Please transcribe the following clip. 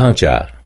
ઢાંચા